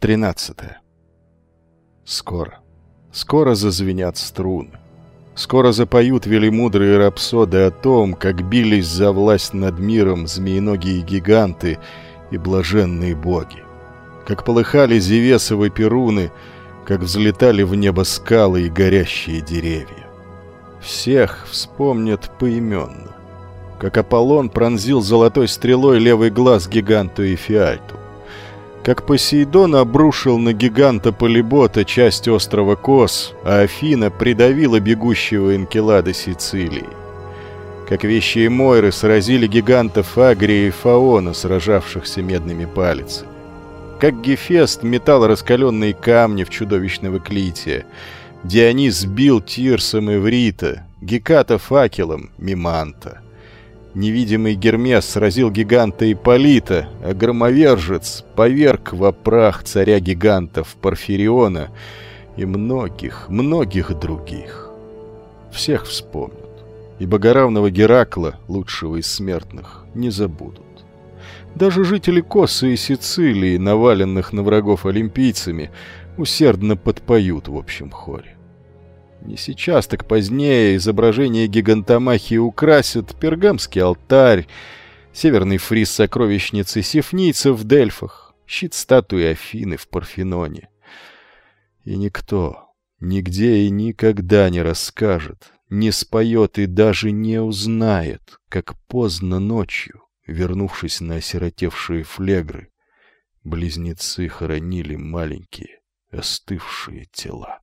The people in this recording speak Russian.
13. Скоро, скоро зазвенят струны. Скоро запоют велимудрые рапсоды о том, как бились за власть над миром змеиногие гиганты и блаженные боги. Как полыхали Зевесовы перуны, как взлетали в небо скалы и горящие деревья. Всех вспомнят поименно. Как Аполлон пронзил золотой стрелой левый глаз гиганту Эфиальту как Посейдон обрушил на гиганта Полибота часть острова Кос, а Афина придавила бегущего Энкелада Сицилии. Как вещи и Мойры сразили гигантов Агрия и Фаона, сражавшихся медными палицами. Как Гефест метал раскаленные камни в чудовищного Клития. Дионис бил Тирсом Эврита, Геката факелом Миманта. Невидимый Гермес сразил гиганта Ипполита, а громовержец поверг во прах царя гигантов Порфириона и многих, многих других. Всех вспомнят, и богоравного Геракла, лучшего из смертных, не забудут. Даже жители Косы и Сицилии, наваленных на врагов олимпийцами, усердно подпоют в общем хоре. Не сейчас, так позднее изображение гигантомахии украсят пергамский алтарь, северный фриз сокровищницы сифнийцев в Дельфах, щит статуи Афины в Парфеноне. И никто, нигде и никогда не расскажет, не споет и даже не узнает, как поздно ночью, вернувшись на осиротевшие флегры, близнецы хоронили маленькие остывшие тела.